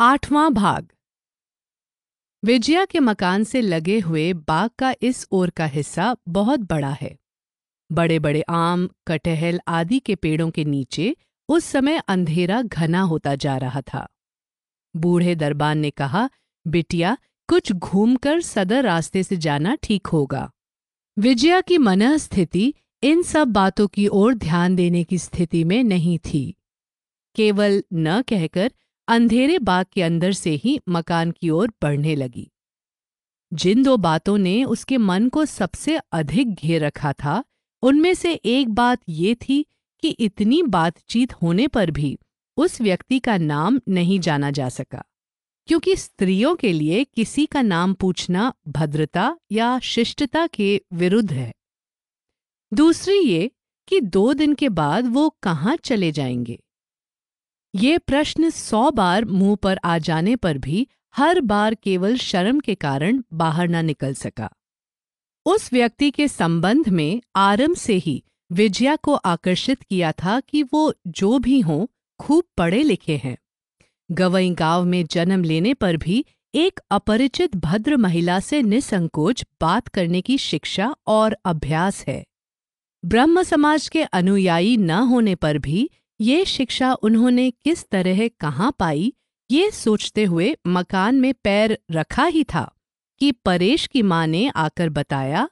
आठवां भाग। विजया के मकान से लगे हुए बाग का इस ओर का हिस्सा बहुत बड़ा है। बड़े बड़े आम, कटहल आदि के पेड़ों के नीचे उस समय अंधेरा घना होता जा रहा था। बूढ़े दरबान ने कहा, बिटिया, कुछ घूमकर सदर रास्ते से जाना ठीक होगा। विजया की मनः स्थिति इन सब बातों की ओर ध्यान देने की स्थिति में नहीं थी। केवल न कहकर अंधेरे बाग के अंदर से ही मकान की ओर बढ़ने लगी। जिन दो बातों ने उसके मन को सबसे अधिक घेर रखा था, उनमें से एक बात ये थी कि इतनी बातचीत होने पर भी उस व्यक्ति का नाम नहीं जाना जा सका, क्योंकि स्त्रियों के लिए किसी का नाम पूछना भद्रता या शिष्टता के विरुद्ध है। दूसरी ये कि दो दिन के बाद वो कहाँ चले जाएँगे? ये प्रश्न सौ बार मुँह पर आ जाने पर भी हर बार केवल शर्म के कारण बाहर न निकल सका। उस व्यक्ति के संबंध में आरंभ से ही विजया को आकर्षित किया था कि वो जो भी हों, खूब पढ़े लिखे हैं। गवई गाँव में जन्म लेने पर भी एक अपरिचित भद्र महिला से निसंकोच बात करने की शिक्षा और अभ्यास है। ब्रह्म समाज के अनुयायी न होने पर भी ये शिक्षा उन्होंने किस तरह कहाँ पाई, ये सोचते हुए मकान में पैर रखा ही था कि परेश की माँ ने आकर बताया,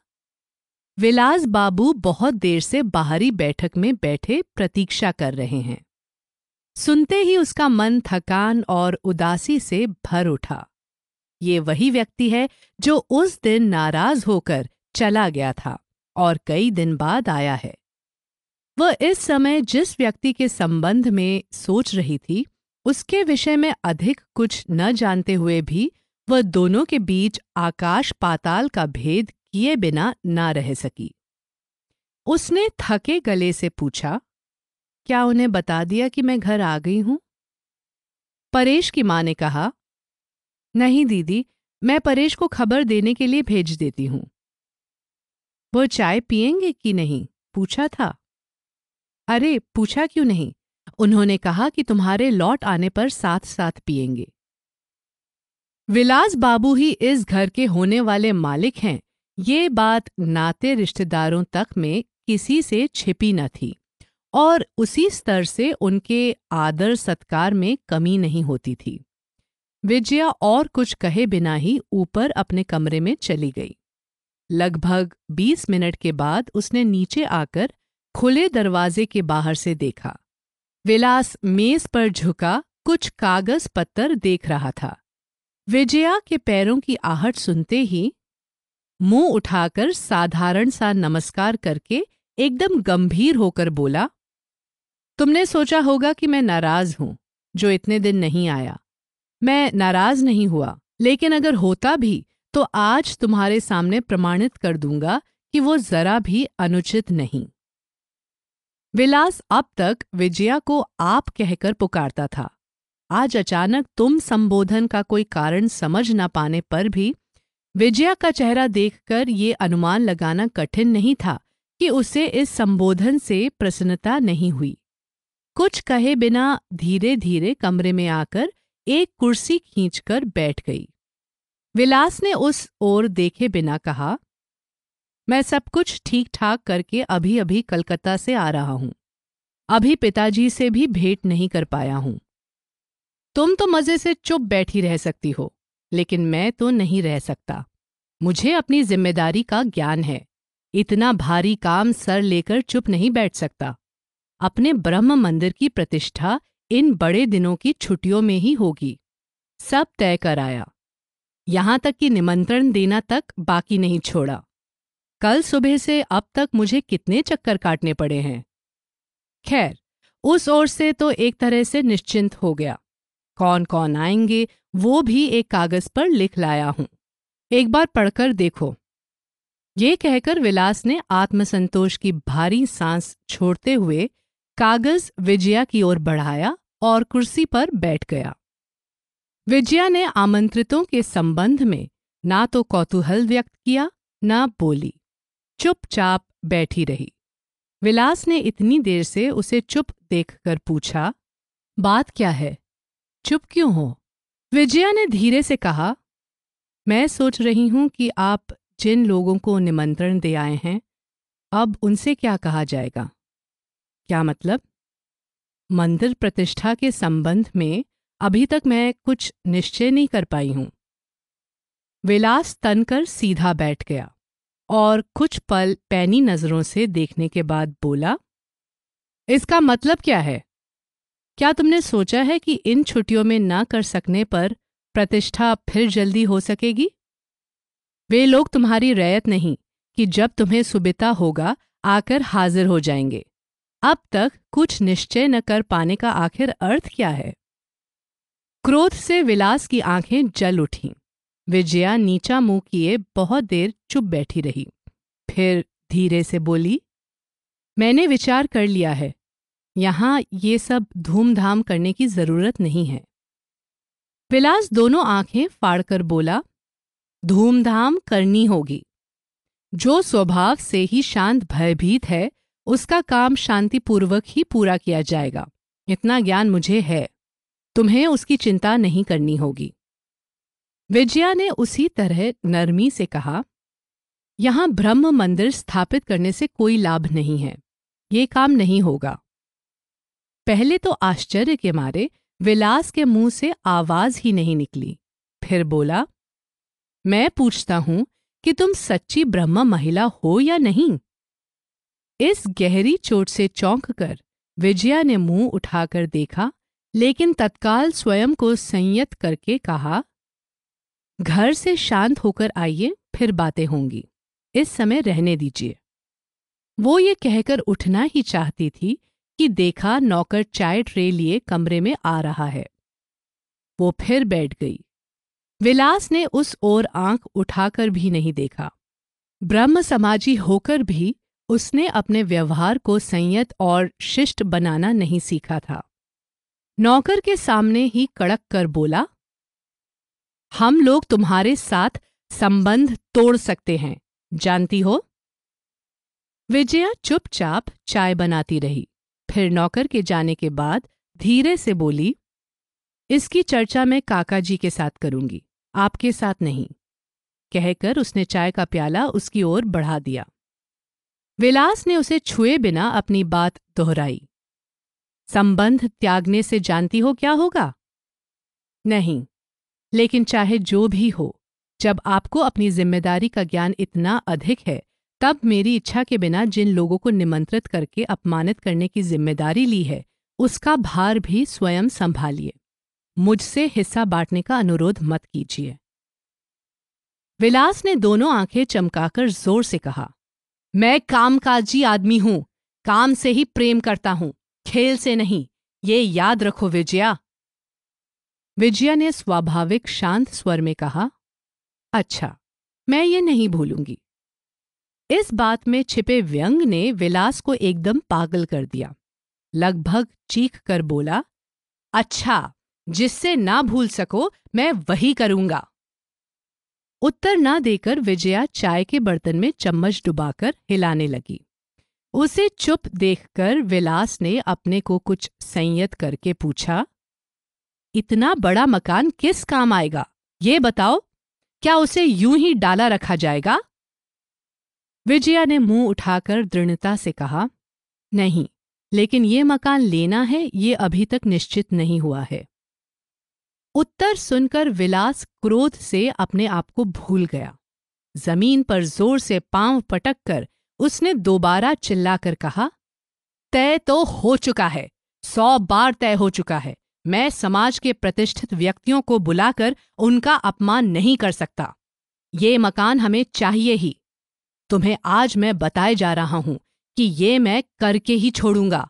विलास बाबू बहुत देर से बाहरी बैठक में बैठे प्रतीक्षा कर रहे हैं। सुनते ही उसका मन थकान और उदासी से भर उठा। ये वही व्यक्ति है जो उस दिन नाराज़ होकर चला गया था और कई दिन बाद आया है। वह इस समय जिस व्यक्ति के संबंध में सोच रही थी, उसके विषय में अधिक कुछ न जानते हुए भी वह दोनों के बीच आकाश पाताल का भेद किए बिना ना रह सकी। उसने थके गले से पूछा, क्या उन्हें बता दिया कि मैं घर आ गई हूँ? परेश की माँ ने कहा, नहीं दीदी, मैं परेश को खबर देने के लिए भेज देती हूँ। वो चाय पिएँगे कि नहीं? पूछा था। अरे, पूछा क्यों नहीं? उन्होंने कहा कि तुम्हारे लौट आने पर साथ साथ पिएँगे विलास बाबू ही इस घर के होने वाले मालिक हैं। ये बात नाते रिश्तेदारों तक में किसी से छिपी न थी और उसी स्तर से उनके आदर सत्कार में कमी नहीं होती थी। विजया और कुछ कहे बिना ही ऊपर अपने कमरे में चली गई। लगभग बीस मिनट के बाद उसने नीचे आकर खुले दरवाजे के बाहर से देखा। विलास मेज पर झुका, कुछ कागज़ पत्तर देख रहा था। विजया के पैरों की आहट सुनते ही मुँह उठाकर साधारण सा नमस्कार करके एकदम गंभीर होकर बोला, तुमने सोचा होगा कि मैं नाराज़ हूँ, जो इतने दिन नहीं आया। मैं नाराज़ नहीं हुआ, लेकिन अगर होता भी तो आज तुम्हारे सामने प्रमाणित कर दूँगा कि वो जरा भी अनुचित नहीं। विलास अब तक विजया को आप कहकर पुकारता था। आज अचानक तुम संबोधन का कोई कारण समझ न पाने पर भी विजया का चेहरा देखकर ये अनुमान लगाना कठिन नहीं था कि उसे इस संबोधन से प्रसन्नता नहीं हुई। कुछ कहे बिना धीरे धीरे कमरे में आकर एक कुर्सी खींचकर बैठ गई। विलास ने उस ओर देखे बिना कहा मैं सब कुछ ठीक ठाक करके अभी अभी कलकत्ता से आ रहा हूँ। अभी पिताजी से भी भेंट नहीं कर पाया हूँ। तुम तो मज़े से चुप बैठी रह सकती हो, लेकिन मैं तो नहीं रह सकता। मुझे अपनी ज़िम्मेदारी का ज्ञान है। इतना भारी काम सर लेकर चुप नहीं बैठ सकता। अपने ब्रह्म मंदिर की प्रतिष्ठा इन बड़े दिनों की छुट्टियों में ही होगी। सब तय कर आया। यहाँ तक कि निमंत्रण देना तक बाकी नहीं छोड़ा। कल सुबह से अब तक मुझे कितने चक्कर काटने पड़े हैं। खैर, उस ओर से तो एक तरह से निश्चिंत हो गया। कौन कौन आएँगे, वो भी एक कागज़ पर लिख लाया हूँ। एक बार पढ़कर देखो। ये कहकर विलास ने आत्मसंतोष की भारी सांस छोड़ते हुए कागज़ विजया की ओर बढ़ाया और कुर्सी पर बैठ गया। विजया ने आमंत्रितों के संबंध में ना तो कौतूहल व्यक्त किया, ना बोली। चुपचाप बैठी रही। विलास ने इतनी देर से उसे चुप देखकर पूछा, बात क्या है? चुप क्यों हो? विजया ने धीरे से कहा, मैं सोच रही हूँ कि आप जिन लोगों को निमंत्रण दे आए हैं, अब उनसे क्या कहा जाएगा? क्या मतलब? मंदिर प्रतिष्ठा के संबंध में अभी तक मैं कुछ निश्चय नहीं कर पाई हूँ विलास तनकर सीधा बैठ गया। और कुछ पल पैनी नज़रों से देखने के बाद बोला, इसका मतलब क्या है? क्या तुमने सोचा है कि इन छुट्टियों में ना कर सकने पर प्रतिष्ठा फिर जल्दी हो सकेगी? वे लोग तुम्हारी रैयत नहीं कि जब तुम्हें सुबिता होगा, आकर हाजिर हो जाएँगे। अब तक कुछ निश्चय न कर पाने का आखिर अर्थ क्या है? क्रोध से विलास की आँखें जल उठीं। विजया नीचा मुँह किए बहुत देर चुप बैठी रही। फिर धीरे से बोली, मैंने विचार कर लिया है। यहाँ ये सब धूमधाम करने की ज़रूरत नहीं है। विलास दोनों आँखें फाड़कर बोला, धूमधाम करनी होगी। जो स्वभाव से ही शांत भयभीत है, उसका काम शांतिपूर्वक ही पूरा किया जाएगा। इतना ज्ञान मुझे है। तुम्हें उसकी चिंता नहीं करनी होगी। विजया ने उसी तरह नरमी से कहा, यहाँ ब्रह्म मंदिर स्थापित करने से कोई लाभ नहीं है। ये काम नहीं होगा। पहले तो आश्चर्य के मारे विलास के मुँह से आवाज़ ही नहीं निकली। फिर बोला, मैं पूछता हूँ कि तुम सच्ची ब्रह्म महिला हो या नहीं? इस गहरी चोट से चौंक कर विजया ने मुँह उठाकर देखा, लेकिन तत्काल स्वयं को संयत करके कहा घर से शांत होकर आइए, फिर बातें होंगी। इस समय रहने दीजिए। वो ये कहकर उठना ही चाहती थी कि देखा नौकर चाय ट्रे लिए कमरे में आ रहा है। वो फिर बैठ गई। विलास ने उस ओर आँख उठाकर भी नहीं देखा। ब्रह्म समाजी होकर भी उसने अपने व्यवहार को संयत और शिष्ट बनाना नहीं सीखा था। नौकर के सामने ही कड़क कर बोला हम लोग तुम्हारे साथ संबंध तोड़ सकते हैं। जानती हो? विजया चुपचाप चाय बनाती रही। फिर नौकर के जाने के बाद धीरे से बोली, इसकी चर्चा मैं काका जी के साथ करूँगी, आपके साथ नहीं। कहकर उसने चाय का प्याला उसकी ओर बढ़ा दिया। विलास ने उसे छुए बिना अपनी बात दोहराई। संबंध त्यागने से जानती हो क्या होगा? नहीं लेकिन चाहे जो भी हो, जब आपको अपनी ज़िम्मेदारी का ज्ञान इतना अधिक है, तब मेरी इच्छा के बिना जिन लोगों को निमंत्रित करके अपमानित करने की ज़िम्मेदारी ली है, उसका भार भी स्वयं संभालिए। मुझसे हिस्सा बांटने का अनुरोध मत कीजिए। विलास ने दोनों आँखें चमकाकर ज़ोर से कहा, मैं कामकाजी आदमी हूँ, काम से ही प्रेम करता हूँ, खेल से नहीं, ये याद रखो विजया। विजया ने स्वाभाविक शांत स्वर में कहा अच्छा मैं ये नहीं भूलूँगी। इस बात में छिपे व्यंग ने विलास को एकदम पागल कर दिया। लगभग चीख कर बोला अच्छा जिससे ना भूल सको, मैं वही करूँगा। उत्तर ना देकर विजया चाय के बर्तन में चम्मच डुबाकर हिलाने लगी। उसे चुप देखकर विलास ने अपने को कुछ संयत करके पूछा इतना बड़ा मकान किस काम आएगा? ये बताओ, क्या उसे यूँ ही डाला रखा जाएगा? विजया ने मुँह उठाकर दृढ़ता से कहा, नहीं, लेकिन ये मकान लेना है, ये अभी तक निश्चित नहीं हुआ है। उत्तर सुनकर विलास क्रोध से अपने आप को भूल गया। ज़मीन पर ज़ोर से पाँव पटक कर उसने दोबारा चिल्लाकर कहा, तय तो हो चुका है, सौ बार तय हो चुका है मैं समाज के प्रतिष्ठित व्यक्तियों को बुलाकर उनका अपमान नहीं कर सकता। ये मकान हमें चाहिए ही। तुम्हें आज मैं बताए जा रहा हूँ कि ये मैं करके ही छोड़ूँगा।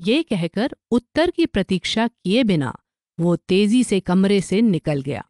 ये कहकर उत्तर की प्रतीक्षा किए बिना वो तेज़ी से कमरे से निकल गया।